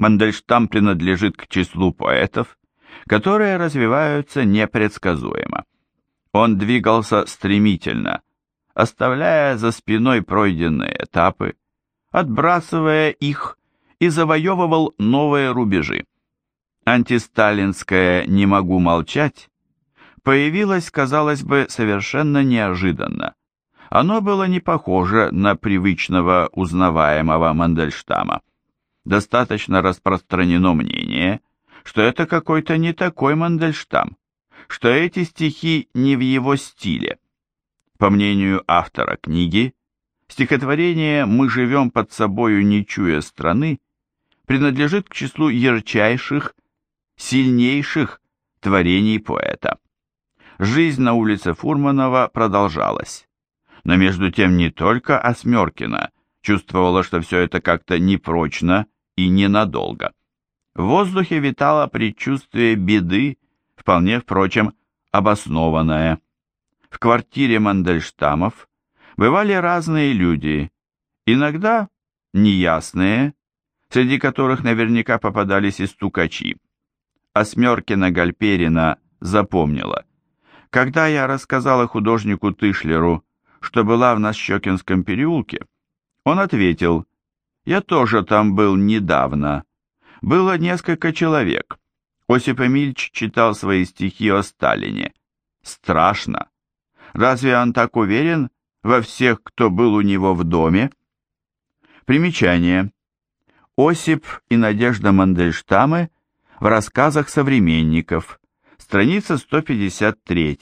Мандельштам принадлежит к числу поэтов, которые развиваются непредсказуемо. Он двигался стремительно, оставляя за спиной пройденные этапы, отбрасывая их и завоевывал новые рубежи. Антисталинское «не могу молчать» появилось, казалось бы, совершенно неожиданно. Оно было не похоже на привычного узнаваемого Мандельштама. Достаточно распространено мнение, что это какой-то не такой Мандельштам, что эти стихи не в его стиле. По мнению автора книги, стихотворение «Мы живем под собою, не чуя страны» принадлежит к числу ярчайших, сильнейших творений поэта. Жизнь на улице Фурманова продолжалась. Но между тем не только Осмеркина чувствовала, что все это как-то непрочно и ненадолго. В воздухе витало предчувствие беды, вполне, впрочем, обоснованное. В квартире Мандельштамов бывали разные люди, иногда неясные, среди которых наверняка попадались и стукачи. А Смеркина Гальперина запомнила. Когда я рассказала художнику Тышлеру, что была в Нащекинском переулке, он ответил, «Я тоже там был недавно. Было несколько человек. Осип Эмильч читал свои стихи о Сталине. Страшно. Разве он так уверен во всех, кто был у него в доме?» Примечание. Осип и Надежда Мандельштамы в рассказах современников. Страница 153.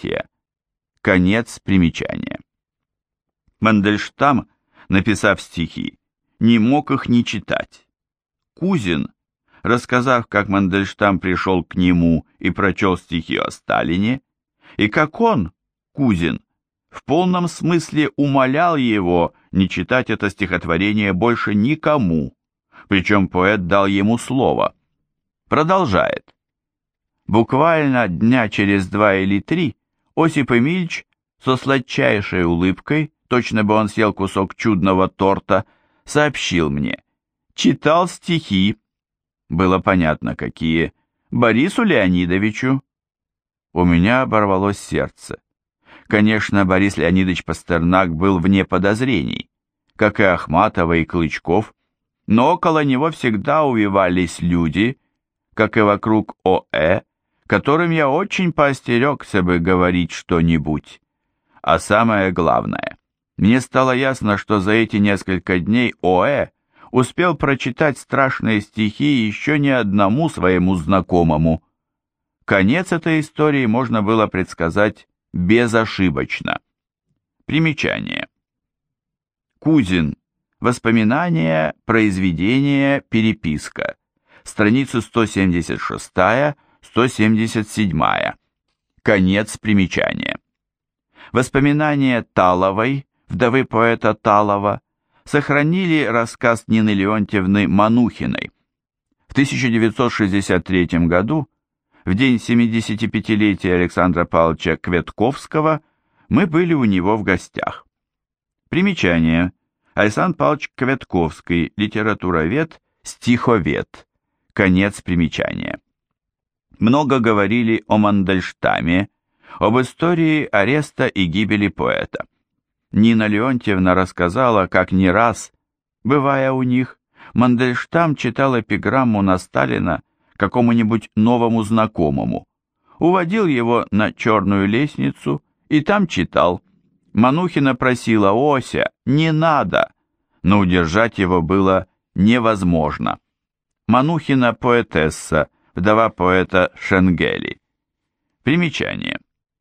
Конец примечания. Мандельштам, написав стихи, не мог их не читать. Кузин, рассказав, как Мандельштам пришел к нему и прочел стихи о Сталине, и как он, Кузин, в полном смысле умолял его не читать это стихотворение больше никому, причем поэт дал ему слово. Продолжает. Буквально дня через два или три Осип Эмильч со сладчайшей улыбкой точно бы он съел кусок чудного торта, сообщил мне. Читал стихи. Было понятно, какие. Борису Леонидовичу. У меня оборвалось сердце. Конечно, Борис Леонидович Пастернак был вне подозрений, как и Ахматова и Клычков, но около него всегда увивались люди, как и вокруг ОЭ, которым я очень поостерегся бы говорить что-нибудь. А самое главное, мне стало ясно, что за эти несколько дней Оэ успел прочитать страшные стихи еще не одному своему знакомому. Конец этой истории можно было предсказать безошибочно. Примечание. Кузин. Воспоминания, произведения, переписка. Страницы 176-177. Конец примечания. Воспоминания Таловой вдовы поэта Талова, сохранили рассказ Нины Леонтьевны Манухиной. В 1963 году, в день 75-летия Александра Павловича Кветковского, мы были у него в гостях. Примечание. Александр Павлович Кветковский, литературовед, стиховед. Конец примечания. Много говорили о Мандельштаме, об истории ареста и гибели поэта. Нина Леонтьевна рассказала, как не раз, бывая у них, Мандельштам читал эпиграмму на Сталина какому-нибудь новому знакомому, уводил его на черную лестницу и там читал. Манухина просила Ося, не надо, но удержать его было невозможно. Манухина поэтесса, вдова поэта Шенгели. Примечание.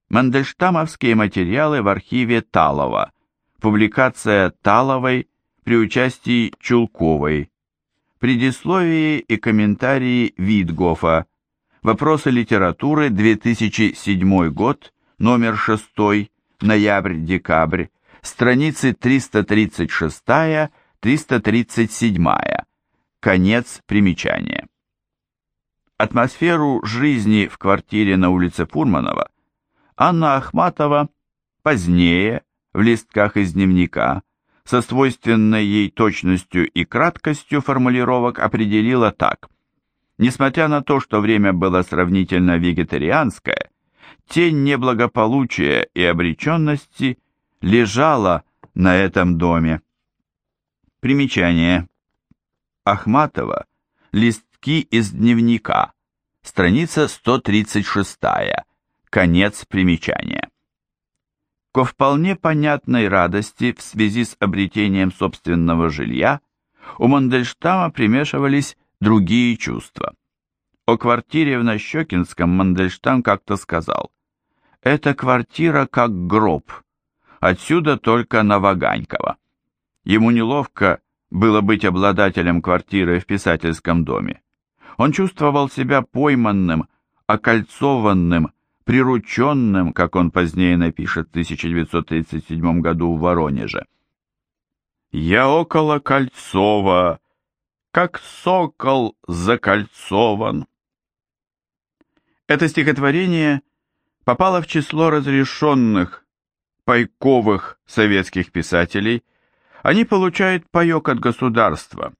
Мандельштамовские материалы в архиве Талова, Публикация Таловой при участии Чулковой. Предисловие и комментарии Витгофа. Вопросы литературы, 2007 год, номер 6, ноябрь-декабрь, страницы 336-337. Конец примечания. Атмосферу жизни в квартире на улице Фурманова Анна Ахматова позднее, в листках из дневника, со свойственной ей точностью и краткостью формулировок определила так. Несмотря на то, что время было сравнительно вегетарианское, тень неблагополучия и обреченности лежала на этом доме. Примечание. Ахматова. Листки из дневника. Страница 136. Конец примечания. Ко вполне понятной радости в связи с обретением собственного жилья у Мандельштама примешивались другие чувства. О квартире в Нащекинском Мандельштам как-то сказал, «Эта квартира как гроб, отсюда только на Ваганькова». Ему неловко было быть обладателем квартиры в писательском доме. Он чувствовал себя пойманным, окольцованным, прирученным, как он позднее напишет в 1937 году в Воронеже. «Я около Кольцова, как сокол закольцован». Это стихотворение попало в число разрешенных пайковых советских писателей. Они получают паек от государства,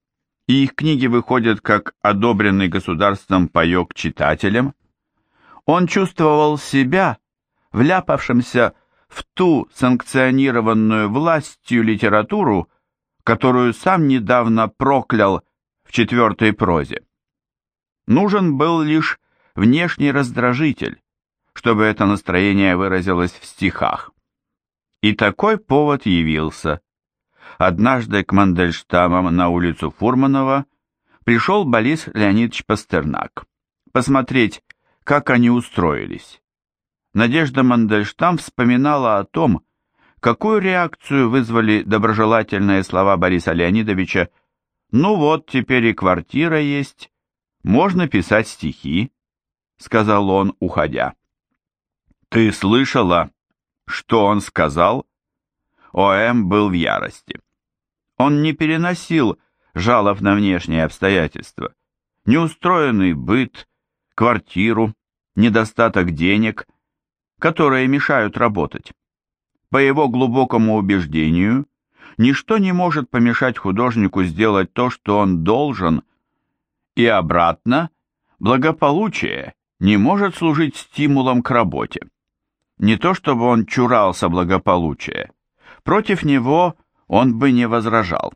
и их книги выходят как одобренный государством паек читателям. Он чувствовал себя вляпавшимся в ту санкционированную властью литературу, которую сам недавно проклял в четвертой прозе. Нужен был лишь внешний раздражитель, чтобы это настроение выразилось в стихах. И такой повод явился. Однажды к Мандельштамам на улицу Фурманова пришел Борис Леонидович Пастернак посмотреть, как они устроились. Надежда Мандельштам вспоминала о том, какую реакцию вызвали доброжелательные слова Бориса Леонидовича «Ну вот, теперь и квартира есть, можно писать стихи», — сказал он, уходя. «Ты слышала, что он сказал?» О.М. был в ярости. Он не переносил жалоб на внешние обстоятельства, неустроенный быт, квартиру, недостаток денег, которые мешают работать. По его глубокому убеждению, ничто не может помешать художнику сделать то, что он должен, и обратно, благополучие не может служить стимулом к работе. Не то чтобы он чурался благополучия, против него он бы не возражал.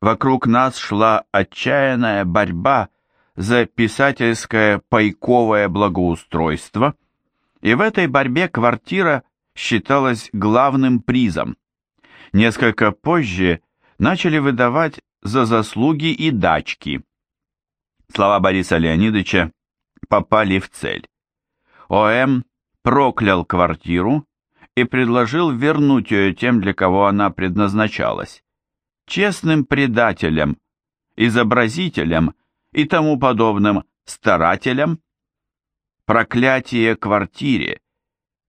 Вокруг нас шла отчаянная борьба за писательское пайковое благоустройство, и в этой борьбе квартира считалась главным призом. Несколько позже начали выдавать за заслуги и дачки. Слова Бориса Леонидовича попали в цель. ОМ проклял квартиру и предложил вернуть ее тем, для кого она предназначалась. Честным предателям, изобразителям и тому подобным старателям. Проклятие квартире,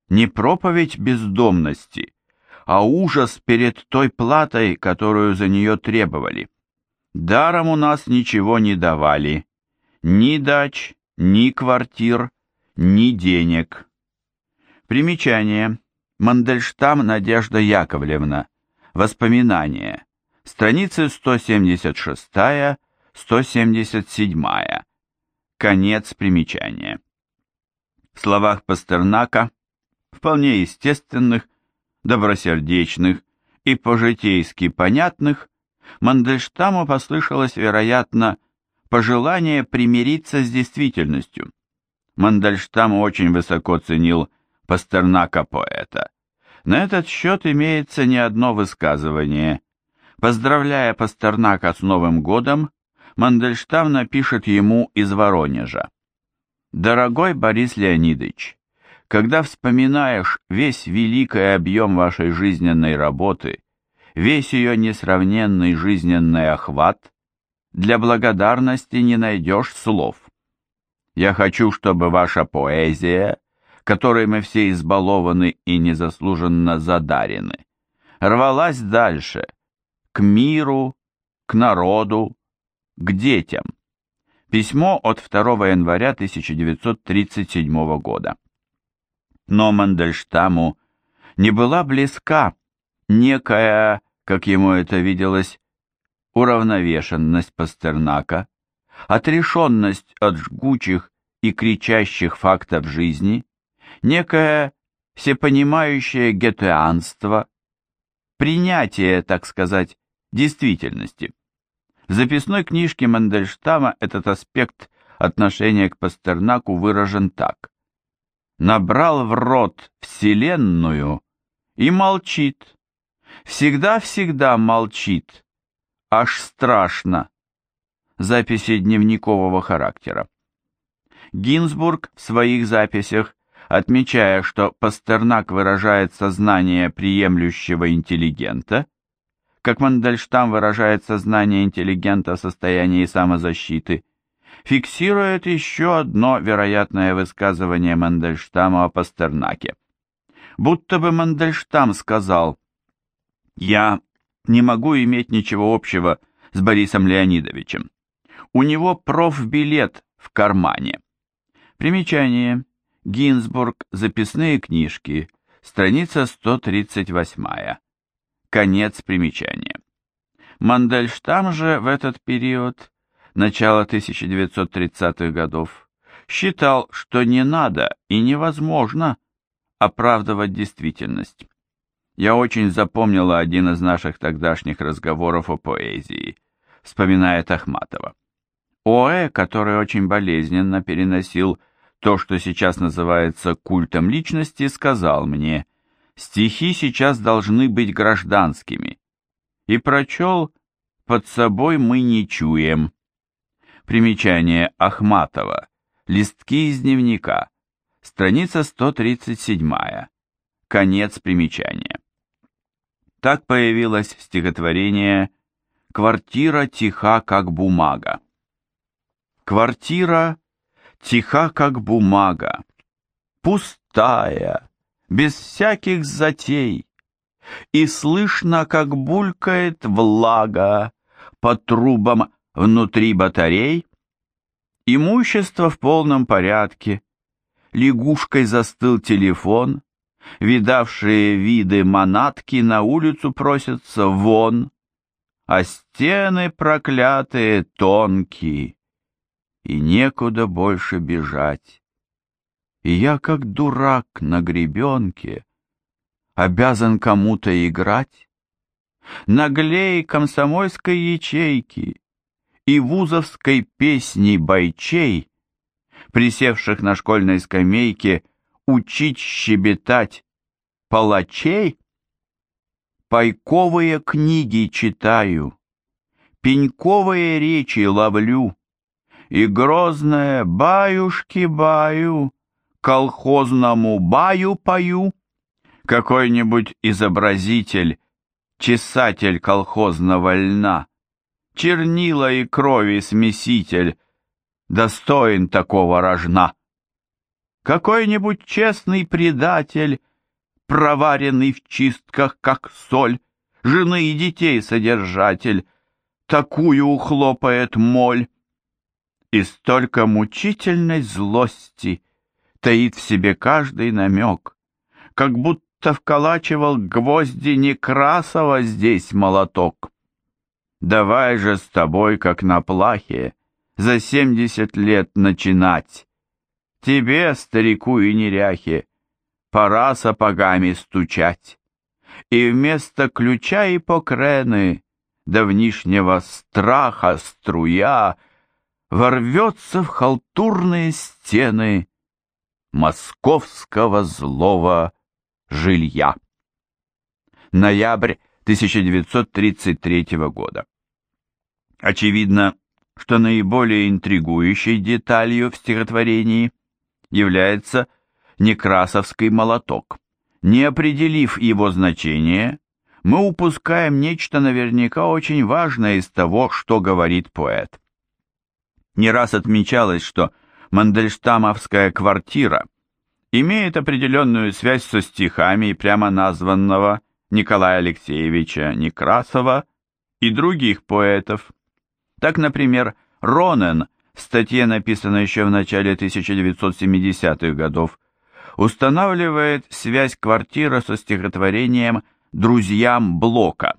не проповедь бездомности, а ужас перед той платой, которую за нее требовали. Даром у нас ничего не давали, ни дач, ни квартир, ни денег. Примечание. Мандельштам Надежда Яковлевна. Воспоминания. Страницы 176-177. Конец примечания. В словах Пастернака, вполне естественных, добросердечных и по-житейски понятных, Мандельштаму послышалось, вероятно, пожелание примириться с действительностью. Мандельштам очень высоко ценил Пастернака-поэта. На этот счет имеется не одно высказывание. Поздравляя Пастернака с Новым годом, Мандельштам напишет ему из Воронежа. «Дорогой Борис Леонидович, когда вспоминаешь весь великий объем вашей жизненной работы, весь ее несравненный жизненный охват, для благодарности не найдешь слов. Я хочу, чтобы ваша поэзия которой мы все избалованы и незаслуженно задарены, рвалась дальше, к миру, к народу, к детям. Письмо от 2 января 1937 года. Но Мандельштаму не была близка некая, как ему это виделось, уравновешенность Пастернака, отрешенность от жгучих и кричащих фактов жизни, некое всепонимающее гетеанство, принятие, так сказать, действительности. В записной книжке Мандельштама этот аспект отношения к Пастернаку выражен так. «Набрал в рот Вселенную и молчит. Всегда-всегда молчит. Аж страшно». Записи дневникового характера. Гинзбург в своих записях, отмечая, что Пастернак выражает сознание приемлющего интеллигента, как Мандельштам выражает сознание интеллигента в состоянии самозащиты, фиксирует еще одно вероятное высказывание Мандельштама о Пастернаке. Будто бы Мандельштам сказал «Я не могу иметь ничего общего с Борисом Леонидовичем. У него профбилет в кармане». Примечание. Гинзбург. Записные книжки. Страница 138. Конец примечания. Мандельштам же в этот период, начало 1930-х годов, считал, что не надо и невозможно оправдывать действительность. Я очень запомнила один из наших тогдашних разговоров о поэзии, вспоминает Ахматова. Оэ, который очень болезненно переносил то, что сейчас называется культом личности, сказал мне – стихи сейчас должны быть гражданскими, и прочел «Под собой мы не чуем». Примечание Ахматова. Листки из дневника. Страница 137. Конец примечания. Так появилось стихотворение «Квартира тиха, как бумага». Квартира тиха, как бумага, пустая, без всяких затей, и слышно, как булькает влага по трубам внутри батарей. Имущество в полном порядке, лягушкой застыл телефон, видавшие виды манатки на улицу просятся вон, а стены проклятые тонкие, и некуда больше бежать и я, как дурак на гребенке, обязан кому-то играть? Наглей комсомольской ячейки и вузовской песни бойчей, присевших на школьной скамейке, учить щебетать палачей? Пайковые книги читаю, пеньковые речи ловлю, и грозное «баюшки-баю» колхозному баю пою, какой-нибудь изобразитель, чесатель колхозного льна, чернила и крови смеситель, достоин такого рожна. Какой-нибудь честный предатель, проваренный в чистках, как соль, жены и детей содержатель, такую ухлопает моль. И столько мучительной злости — таит в себе каждый намек, как будто вколачивал гвозди Некрасова здесь молоток. Давай же с тобой, как на плахе, за семьдесят лет начинать. Тебе, старику и неряхе, пора сапогами стучать. И вместо ключа и покрены давнишнего страха струя ворвется в халтурные стены московского злого жилья. Ноябрь 1933 года. Очевидно, что наиболее интригующей деталью в стихотворении является Некрасовский молоток. Не определив его значение, мы упускаем нечто наверняка очень важное из того, что говорит поэт. Не раз отмечалось, что Мандельштамовская квартира имеет определенную связь со стихами прямо названного Николая Алексеевича Некрасова и других поэтов. Так, например, Ронен в статье, написанной еще в начале 1970-х годов, устанавливает связь квартира со стихотворением «Друзьям Блока»,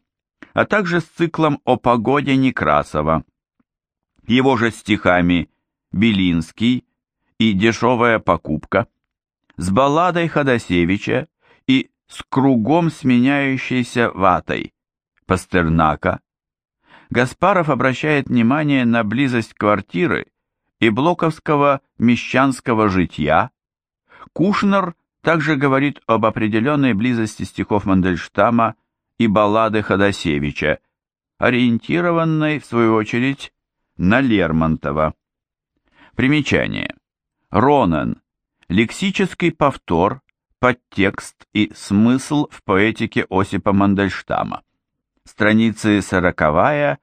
а также с циклом о погоде Некрасова. его же стихами «Белинский» и «Дешевая покупка», с балладой Ходосевича и с кругом сменяющейся ватой Пастернака, Гаспаров обращает внимание на близость квартиры и блоковского мещанского житья. Кушнер также говорит об определенной близости стихов Мандельштама и баллады Ходосевича, ориентированной, в свою очередь, на Лермонтова. Примечание. Ронан. Лексический повтор, подтекст и смысл в поэтике Осипа Мандельштама. Страницы 40-42.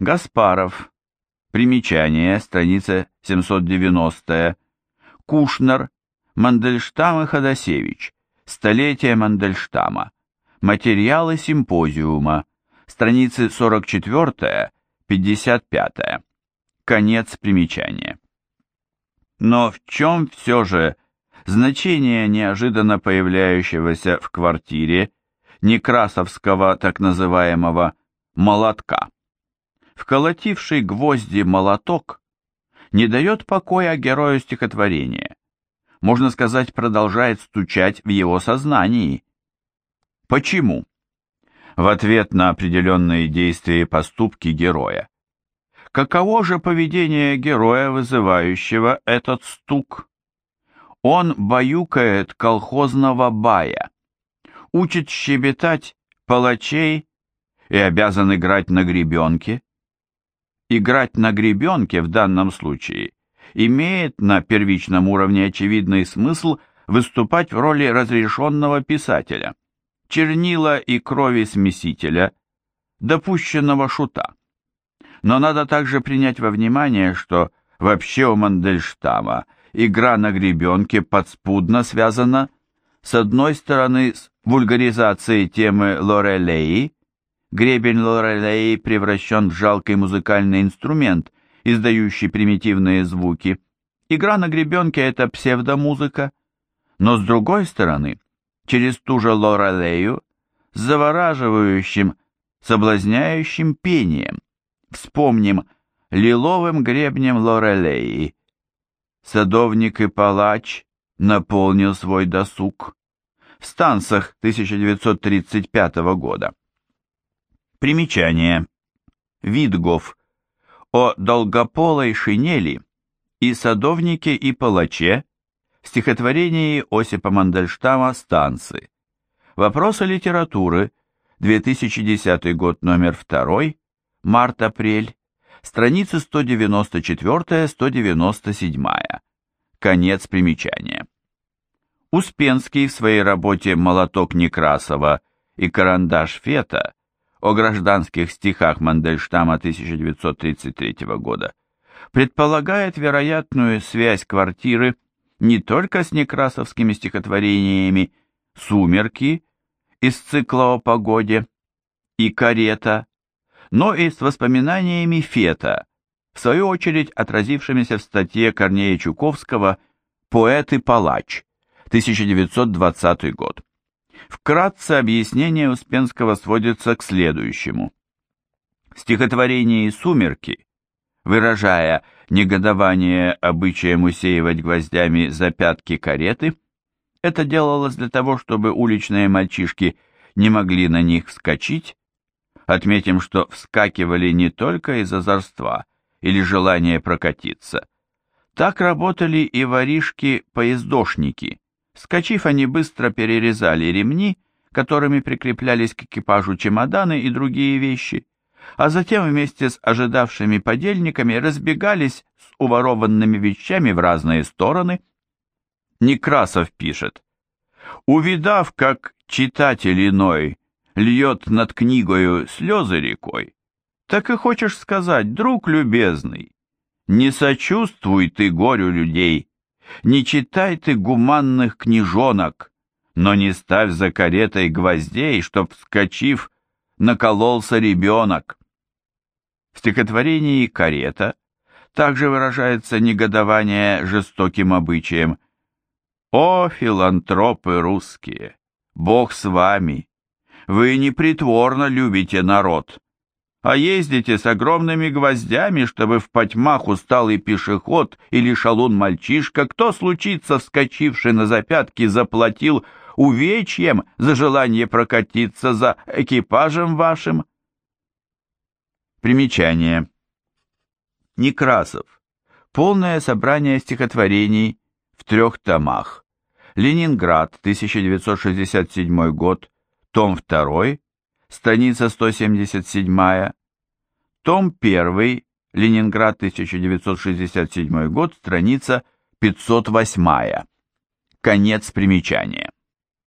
Гаспаров. Примечание, страница 790. Кушнер. Мандельштам и Ходосевич. Столетие Мандельштама. Материалы симпозиума. Страницы 44-55. Конец примечания. Но в чем все же значение неожиданно появляющегося в квартире некрасовского так называемого молотка? Вколотивший гвозди молоток не дает покоя герою стихотворения. Можно сказать, продолжает стучать в его сознании. Почему? В ответ на определенные действия и поступки героя. Каково же поведение героя, вызывающего этот стук? Он баюкает колхозного бая, учит щебетать палачей и обязан играть на гребенке. Играть на гребенке в данном случае имеет на первичном уровне очевидный смысл выступать в роли разрешенного писателя, чернила и крови смесителя, допущенного шута. Но надо также принять во внимание, что вообще у Мандельштама игра на гребенке подспудно связана с одной стороны с вульгаризацией темы Лорелеи, гребень Лорелеи превращен в жалкий музыкальный инструмент, издающий примитивные звуки. Игра на гребенке – это псевдомузыка, но с другой стороны, через ту же Лорелею, с завораживающим, соблазняющим пением – Вспомним лиловым гребнем Лорелеи. Садовник и палач наполнил свой досуг. В станцах 1935 года. Примечание. Видгов. О долгополой шинели и садовнике и палаче в стихотворении Осипа Мандельштама «Станцы». Вопросы литературы, 2010 год, номер 2, март-апрель, страницы 194-197. Конец примечания. Успенский в своей работе «Молоток Некрасова» и «Карандаш Фета» о гражданских стихах Мандельштама 1933 года предполагает вероятную связь квартиры не только с некрасовскими стихотворениями «Сумерки» из цикла о погоде и «Карета», но и с воспоминаниями Фета, в свою очередь отразившимися в статье Корнея Чуковского «Поэт и палач», 1920 год. Вкратце объяснение Успенского сводится к следующему. В стихотворении «Сумерки», выражая негодование обычая усеивать гвоздями за пятки кареты, это делалось для того, чтобы уличные мальчишки не могли на них вскочить, Отметим, что вскакивали не только из озорства или желания прокатиться. Так работали и воришки-поездошники. Скочив, они быстро перерезали ремни, которыми прикреплялись к экипажу чемоданы и другие вещи, а затем вместе с ожидавшими подельниками разбегались с уворованными вещами в разные стороны. Некрасов пишет, «Увидав, как читатель иной льет над книгою слезы рекой, так и хочешь сказать, друг любезный, не сочувствуй ты горю людей, не читай ты гуманных книжонок, но не ставь за каретой гвоздей, чтоб, вскочив, накололся ребенок. В стихотворении «Карета» также выражается негодование жестоким обычаем. «О, филантропы русские! Бог с вами! Вы непритворно любите народ, а ездите с огромными гвоздями, чтобы в потьмах усталый пешеход или шалун-мальчишка, кто случится, вскочивший на запятки, заплатил увечьем за желание прокатиться за экипажем вашим? Примечание. Некрасов. Полное собрание стихотворений в трех томах. Ленинград, 1967 год, том 2, страница 177, том 1, Ленинград, 1967 год, страница 508. Конец примечания.